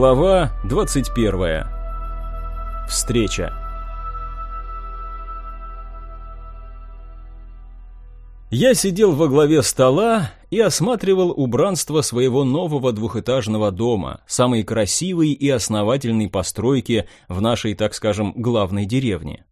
Глава 21. Встреча. Я сидел во главе стола и осматривал убранство своего нового двухэтажного дома, самой красивой и основательной постройки в нашей, так скажем, главной деревне.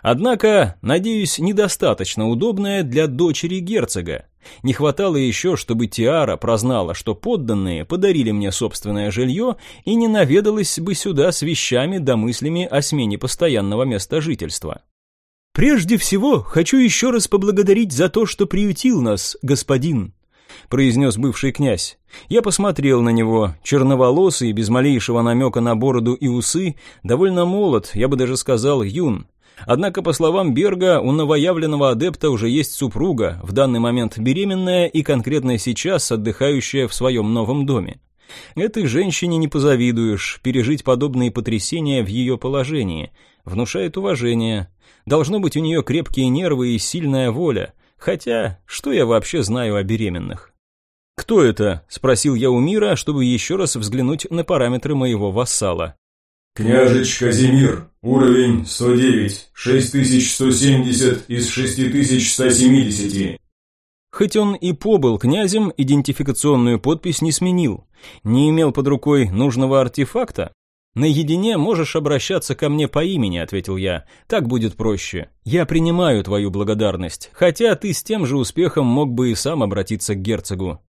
Однако, надеюсь, недостаточно удобная для дочери герцога. Не хватало еще, чтобы Тиара прознала, что подданные подарили мне собственное жилье и не наведалась бы сюда с вещами да мыслями о смене постоянного места жительства. «Прежде всего, хочу еще раз поблагодарить за то, что приютил нас, господин», произнес бывший князь. Я посмотрел на него, черноволосый, без малейшего намека на бороду и усы, довольно молод, я бы даже сказал юн. Однако, по словам Берга, у новоявленного адепта уже есть супруга, в данный момент беременная и конкретно сейчас отдыхающая в своем новом доме. Этой женщине не позавидуешь, пережить подобные потрясения в ее положении. Внушает уважение. Должно быть у нее крепкие нервы и сильная воля. Хотя, что я вообще знаю о беременных? «Кто это?» – спросил я у Мира, чтобы еще раз взглянуть на параметры моего вассала. Княжич Казимир, уровень 109, 6170 из 6170. Хоть он и побыл князем, идентификационную подпись не сменил. Не имел под рукой нужного артефакта? «Наедине можешь обращаться ко мне по имени», — ответил я. «Так будет проще. Я принимаю твою благодарность, хотя ты с тем же успехом мог бы и сам обратиться к герцогу».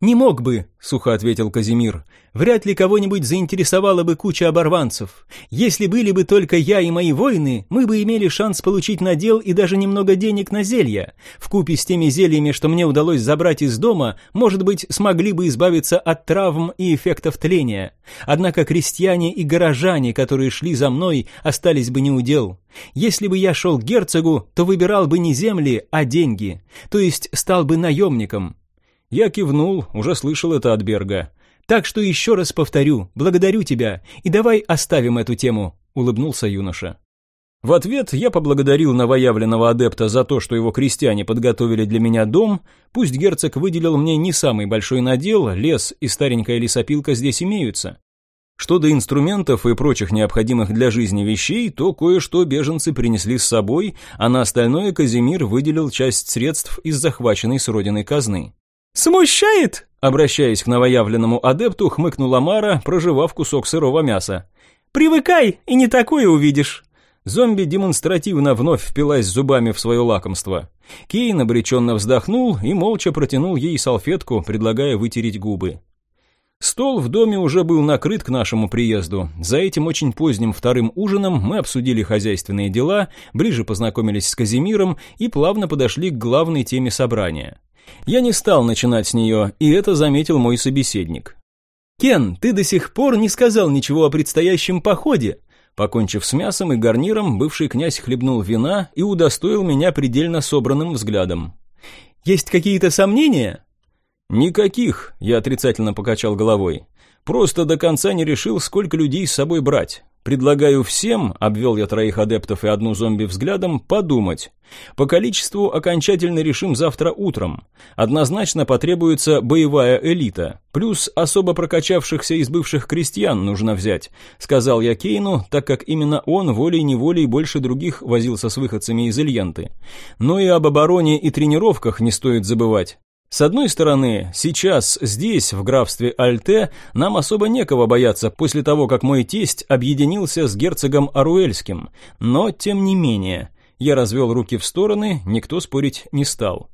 «Не мог бы», — сухо ответил Казимир. «Вряд ли кого-нибудь заинтересовала бы куча оборванцев. Если были бы только я и мои воины, мы бы имели шанс получить надел и даже немного денег на зелья. Вкупе с теми зельями, что мне удалось забрать из дома, может быть, смогли бы избавиться от травм и эффектов тления. Однако крестьяне и горожане, которые шли за мной, остались бы неудел. Если бы я шел к герцогу, то выбирал бы не земли, а деньги. То есть стал бы наемником». Я кивнул, уже слышал это от Берга. «Так что еще раз повторю, благодарю тебя, и давай оставим эту тему», — улыбнулся юноша. В ответ я поблагодарил новоявленного адепта за то, что его крестьяне подготовили для меня дом, пусть герцог выделил мне не самый большой надел, лес и старенькая лесопилка здесь имеются. Что до инструментов и прочих необходимых для жизни вещей, то кое-что беженцы принесли с собой, а на остальное Казимир выделил часть средств из захваченной с родиной казны. «Смущает?» Обращаясь к новоявленному адепту, хмыкнула Мара, проживав кусок сырого мяса. «Привыкай, и не такое увидишь». Зомби демонстративно вновь впилась зубами в свое лакомство. Кейн обреченно вздохнул и молча протянул ей салфетку, предлагая вытереть губы. Стол в доме уже был накрыт к нашему приезду. За этим очень поздним вторым ужином мы обсудили хозяйственные дела, ближе познакомились с Казимиром и плавно подошли к главной теме собрания. Я не стал начинать с нее, и это заметил мой собеседник. «Кен, ты до сих пор не сказал ничего о предстоящем походе». Покончив с мясом и гарниром, бывший князь хлебнул вина и удостоил меня предельно собранным взглядом. «Есть какие-то сомнения?» «Никаких», — я отрицательно покачал головой. «Просто до конца не решил, сколько людей с собой брать. Предлагаю всем, обвел я троих адептов и одну зомби взглядом, подумать. По количеству окончательно решим завтра утром. Однозначно потребуется боевая элита. Плюс особо прокачавшихся из бывших крестьян нужно взять, сказал я Кейну, так как именно он волей-неволей больше других возился с выходцами из Ильянты. Но и об обороне и тренировках не стоит забывать. С одной стороны, сейчас здесь, в графстве Альте, нам особо некого бояться после того, как мой тесть объединился с герцогом Аруэльским, но тем не менее, я развел руки в стороны, никто спорить не стал.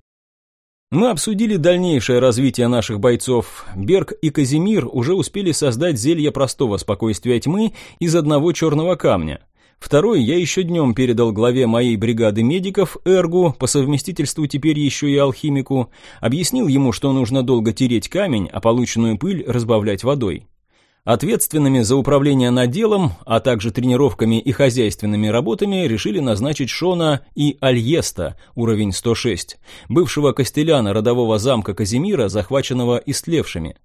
Мы обсудили дальнейшее развитие наших бойцов. Берг и Казимир уже успели создать зелье простого спокойствия тьмы из одного черного камня. Второй я еще днем передал главе моей бригады медиков, Эргу, по совместительству теперь еще и алхимику, объяснил ему, что нужно долго тереть камень, а полученную пыль разбавлять водой. Ответственными за управление наделом, а также тренировками и хозяйственными работами решили назначить Шона и Альеста, уровень 106, бывшего костеляна родового замка Казимира, захваченного истлевшими.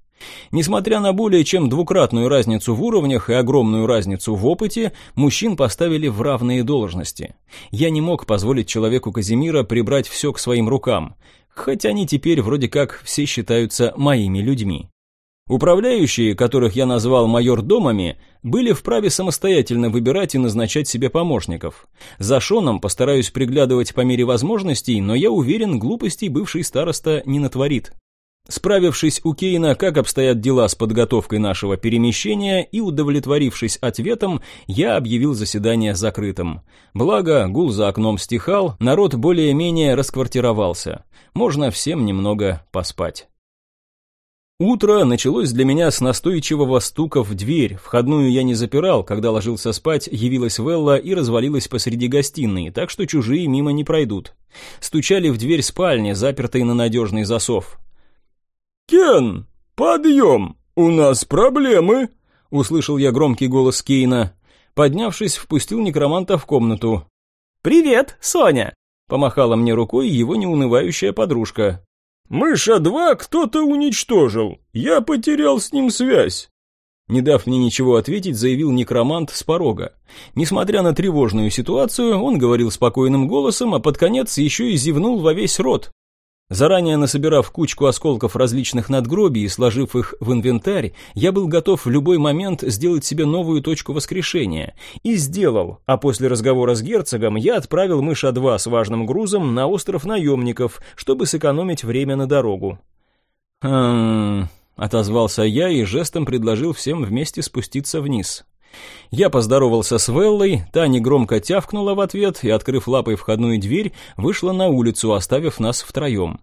Несмотря на более чем двукратную разницу в уровнях и огромную разницу в опыте, мужчин поставили в равные должности. Я не мог позволить человеку Казимира прибрать все к своим рукам, хоть они теперь вроде как все считаются моими людьми. Управляющие, которых я назвал майор-домами, были вправе самостоятельно выбирать и назначать себе помощников. За Шоном постараюсь приглядывать по мере возможностей, но я уверен, глупостей бывший староста не натворит. Справившись у Кейна, как обстоят дела с подготовкой нашего перемещения и удовлетворившись ответом, я объявил заседание закрытым. Благо, гул за окном стихал, народ более-менее расквартировался. Можно всем немного поспать. Утро началось для меня с настойчивого стука в дверь. Входную я не запирал, когда ложился спать, явилась Велла и развалилась посреди гостиной, так что чужие мимо не пройдут. Стучали в дверь спальни, запертой на надежный засов. «Кен, подъем! У нас проблемы!» Услышал я громкий голос Кейна. Поднявшись, впустил некроманта в комнату. «Привет, Соня!» Помахала мне рукой его неунывающая подружка. «Мыша-2 кто-то уничтожил. Я потерял с ним связь». Не дав мне ничего ответить, заявил некромант с порога. Несмотря на тревожную ситуацию, он говорил спокойным голосом, а под конец еще и зевнул во весь рот. Заранее насобирав кучку осколков различных надгробий и сложив их в инвентарь, я был готов в любой момент сделать себе новую точку воскрешения. И сделал, а после разговора с герцогом я отправил мыша-2 с важным грузом на остров наемников, чтобы сэкономить время на дорогу. «Хм...» — отозвался я и жестом предложил всем вместе спуститься вниз. Я поздоровался с Веллой, та негромко тявкнула в ответ и, открыв лапой входную дверь, вышла на улицу, оставив нас втроем.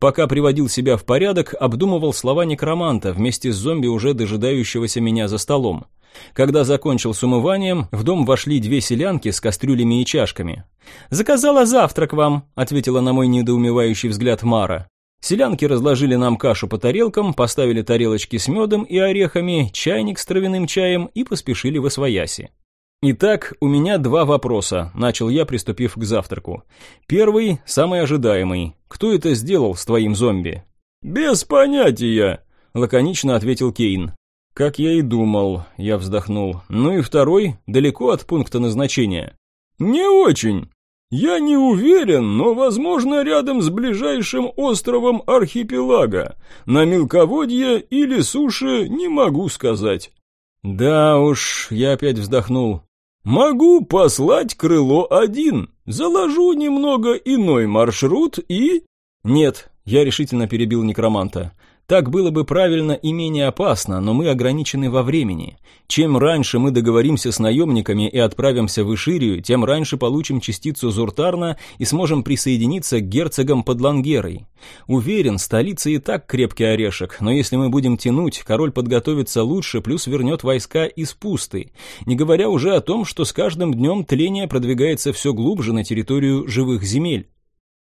Пока приводил себя в порядок, обдумывал слова некроманта вместе с зомби, уже дожидающегося меня за столом. Когда закончил с умыванием, в дом вошли две селянки с кастрюлями и чашками. «Заказала завтрак вам», — ответила на мой недоумевающий взгляд Мара. Селянки разложили нам кашу по тарелкам, поставили тарелочки с медом и орехами, чайник с травяным чаем и поспешили в освояси. Итак, у меня два вопроса, начал я, приступив к завтраку. Первый, самый ожидаемый. Кто это сделал с твоим зомби? Без понятия, лаконично ответил Кейн. Как я и думал, я вздохнул. Ну и второй, далеко от пункта назначения. Не очень. Я не уверен, но, возможно, рядом с ближайшим островом архипелага. На мелководье или суше не могу сказать. Да уж, я опять вздохнул. Могу послать крыло один. Заложу немного иной маршрут и... Нет, я решительно перебил некроманта. Так было бы правильно и менее опасно, но мы ограничены во времени. Чем раньше мы договоримся с наемниками и отправимся в Иширию, тем раньше получим частицу Зуртарна и сможем присоединиться к герцогам под Лангерой. Уверен, столица и так крепкий орешек, но если мы будем тянуть, король подготовится лучше, плюс вернет войска из пусты. Не говоря уже о том, что с каждым днем тление продвигается все глубже на территорию живых земель.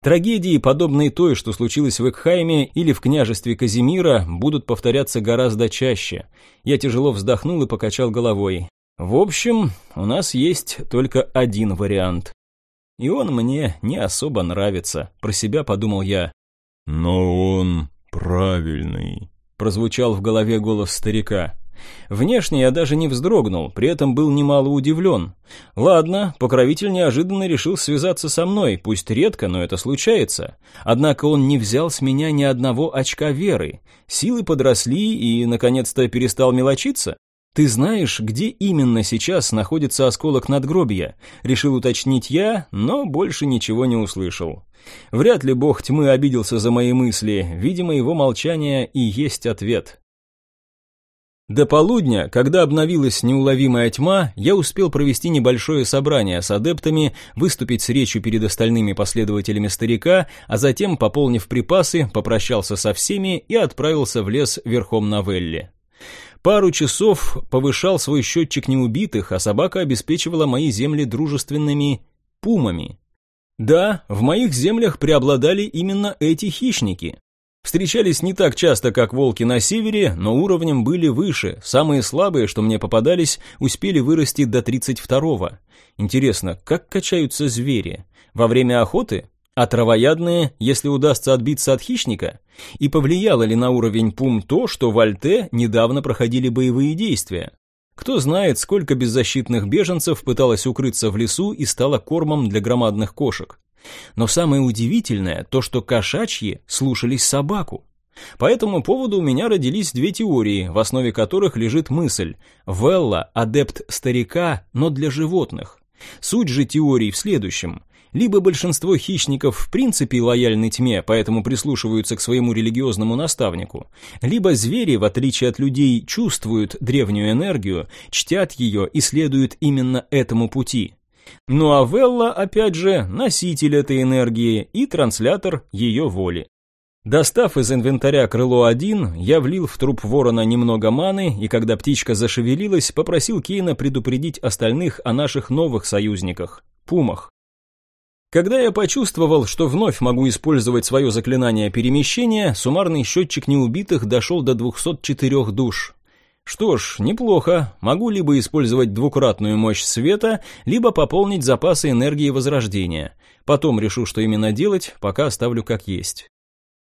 Трагедии, подобные той, что случилось в Экхайме или в княжестве Казимира, будут повторяться гораздо чаще. Я тяжело вздохнул и покачал головой. В общем, у нас есть только один вариант. И он мне не особо нравится, про себя подумал я. Но он правильный, прозвучал в голове голос старика. Внешне я даже не вздрогнул, при этом был немало удивлен. Ладно, покровитель неожиданно решил связаться со мной, пусть редко, но это случается. Однако он не взял с меня ни одного очка веры. Силы подросли и, наконец-то, перестал мелочиться. «Ты знаешь, где именно сейчас находится осколок надгробия?» Решил уточнить я, но больше ничего не услышал. Вряд ли бог тьмы обиделся за мои мысли, видимо, его молчание и есть ответ. До полудня, когда обновилась неуловимая тьма, я успел провести небольшое собрание с адептами, выступить с речью перед остальными последователями старика, а затем, пополнив припасы, попрощался со всеми и отправился в лес верхом на Велле. Пару часов повышал свой счетчик неубитых, а собака обеспечивала мои земли дружественными пумами. Да, в моих землях преобладали именно эти хищники. Встречались не так часто, как волки на севере, но уровнем были выше. Самые слабые, что мне попадались, успели вырасти до 32-го. Интересно, как качаются звери? Во время охоты? А травоядные, если удастся отбиться от хищника? И повлияло ли на уровень пум то, что в Альте недавно проходили боевые действия? Кто знает, сколько беззащитных беженцев пыталось укрыться в лесу и стало кормом для громадных кошек. Но самое удивительное то, что кошачьи слушались собаку. По этому поводу у меня родились две теории, в основе которых лежит мысль «Велла – адепт старика, но для животных». Суть же теории в следующем. Либо большинство хищников в принципе лояльны тьме, поэтому прислушиваются к своему религиозному наставнику, либо звери, в отличие от людей, чувствуют древнюю энергию, чтят ее и следуют именно этому пути. Ну а Велла, опять же, носитель этой энергии и транслятор ее воли. Достав из инвентаря крыло 1, я влил в труп ворона немного маны, и когда птичка зашевелилась, попросил Кейна предупредить остальных о наших новых союзниках – пумах. Когда я почувствовал, что вновь могу использовать свое заклинание перемещения, суммарный счетчик неубитых дошел до 204 душ. Что ж, неплохо, могу либо использовать двукратную мощь света, либо пополнить запасы энергии возрождения. Потом решу, что именно делать, пока оставлю как есть.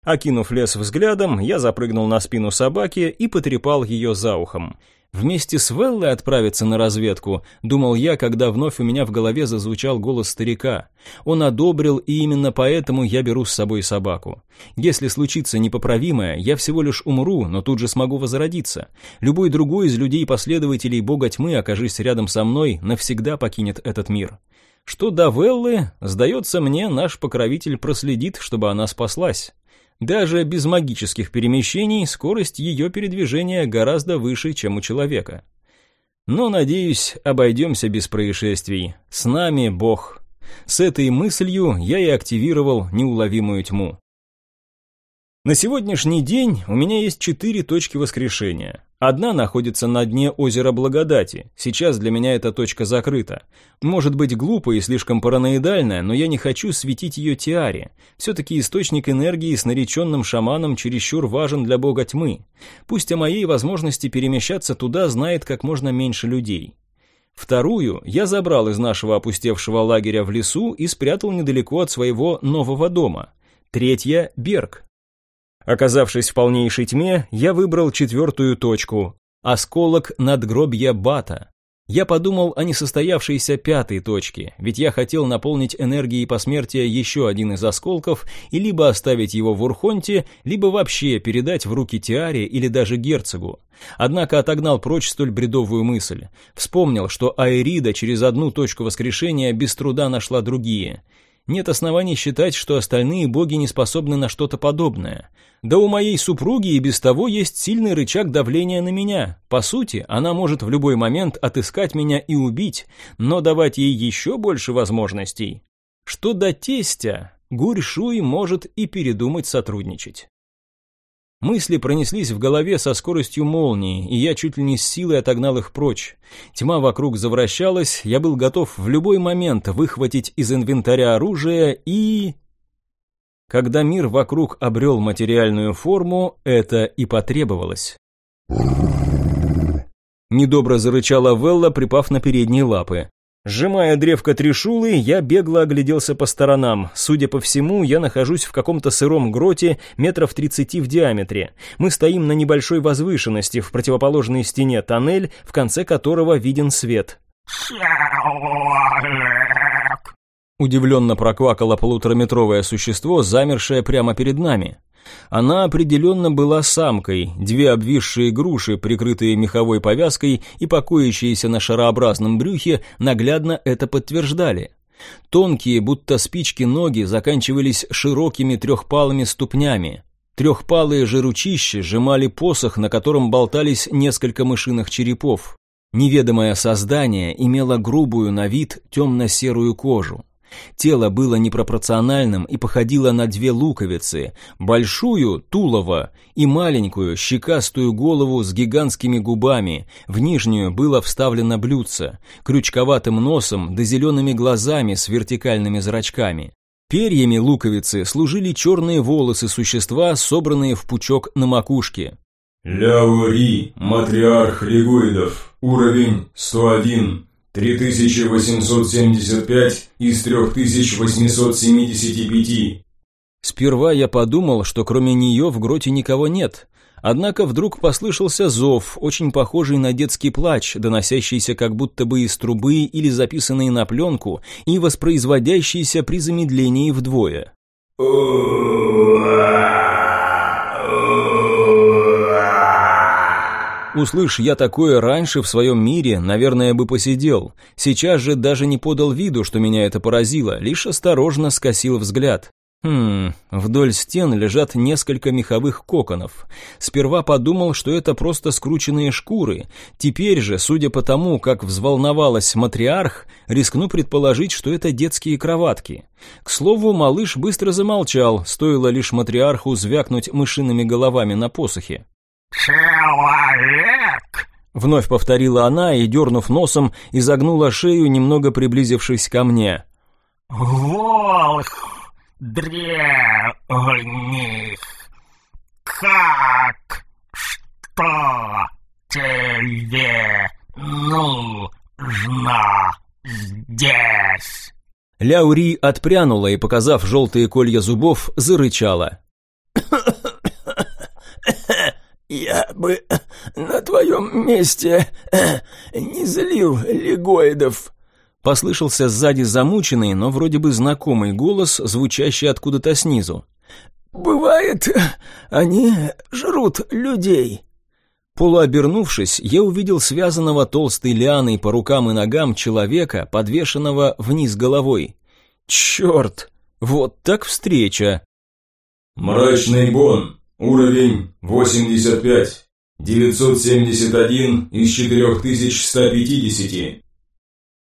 Окинув лес взглядом, я запрыгнул на спину собаки и потрепал ее за ухом. Вместе с Веллой отправиться на разведку, думал я, когда вновь у меня в голове зазвучал голос старика. Он одобрил, и именно поэтому я беру с собой собаку. Если случится непоправимое, я всего лишь умру, но тут же смогу возродиться. Любой другой из людей-последователей бога тьмы, окажись рядом со мной, навсегда покинет этот мир. Что до Веллы, сдается мне, наш покровитель проследит, чтобы она спаслась. Даже без магических перемещений скорость ее передвижения гораздо выше, чем у человека. Но, надеюсь, обойдемся без происшествий. С нами Бог. С этой мыслью я и активировал неуловимую тьму. На сегодняшний день у меня есть четыре точки воскрешения. Одна находится на дне озера Благодати. Сейчас для меня эта точка закрыта. Может быть глупо и слишком параноидально, но я не хочу светить ее Тиаре. Все-таки источник энергии с нареченным шаманом чересчур важен для бога тьмы. Пусть о моей возможности перемещаться туда знает как можно меньше людей. Вторую я забрал из нашего опустевшего лагеря в лесу и спрятал недалеко от своего нового дома. Третья – Берг. Оказавшись в полнейшей тьме, я выбрал четвертую точку – осколок надгробья Бата. Я подумал о несостоявшейся пятой точке, ведь я хотел наполнить энергией посмертия еще один из осколков и либо оставить его в Урхонте, либо вообще передать в руки Тиаре или даже герцогу. Однако отогнал прочь столь бредовую мысль. Вспомнил, что Аэрида через одну точку воскрешения без труда нашла другие – нет оснований считать, что остальные боги не способны на что-то подобное. Да у моей супруги и без того есть сильный рычаг давления на меня. По сути, она может в любой момент отыскать меня и убить, но давать ей еще больше возможностей. Что до тестя, Гурь-Шуй может и передумать сотрудничать. Мысли пронеслись в голове со скоростью молнии, и я чуть ли не с силой отогнал их прочь. Тьма вокруг завращалась, я был готов в любой момент выхватить из инвентаря оружие и... Когда мир вокруг обрел материальную форму, это и потребовалось. Недобро зарычала Велла, припав на передние лапы. Сжимая древко трешулы, я бегло огляделся по сторонам. Судя по всему, я нахожусь в каком-то сыром гроте метров 30 в диаметре. Мы стоим на небольшой возвышенности, в противоположной стене тоннель, в конце которого виден свет. Удивленно проквакало полутораметровое существо, замершее прямо перед нами. Она определенно была самкой, две обвисшие груши, прикрытые меховой повязкой и покоящиеся на шарообразном брюхе, наглядно это подтверждали. Тонкие, будто спички ноги, заканчивались широкими трехпалыми ступнями. Трехпалые же ручища сжимали посох, на котором болтались несколько мышиных черепов. Неведомое создание имело грубую на вид темно-серую кожу. Тело было непропорциональным и походило на две луковицы, большую – тулово, и маленькую, щекастую голову с гигантскими губами, в нижнюю было вставлено блюдце, крючковатым носом да зелеными глазами с вертикальными зрачками. Перьями луковицы служили черные волосы существа, собранные в пучок на макушке. Ляури, матриарх лигоидов, уровень 101, 3875 из 3875. Сперва я подумал, что кроме нее в гроте никого нет. Однако вдруг послышался зов, очень похожий на детский плач, доносящийся как будто бы из трубы или записанный на пленку и воспроизводящийся при замедлении вдвое. Услышь я такое раньше в своем мире, наверное, бы посидел. Сейчас же даже не подал виду, что меня это поразило, лишь осторожно скосил взгляд. Хм, вдоль стен лежат несколько меховых коконов. Сперва подумал, что это просто скрученные шкуры. Теперь же, судя по тому, как взволновалась матриарх, рискну предположить, что это детские кроватки. К слову, малыш быстро замолчал, стоило лишь матриарху звякнуть мышиными головами на посохе. «Человек!» Вновь повторила она и, дернув носом, изогнула шею, немного приблизившись ко мне. «Волх!» древних. Как? Что тебе нужно здесь? Ляури отпрянула и, показав желтые колья зубов, зарычала. «Я бы на твоем месте не злил легоидов», Послышался сзади замученный, но вроде бы знакомый голос, звучащий откуда-то снизу. «Бывает, они жрут людей». Полуобернувшись, я увидел связанного толстой лианой по рукам и ногам человека, подвешенного вниз головой. Черт! Вот так встреча! Мрачный бон. Уровень 85. 971 из 4150.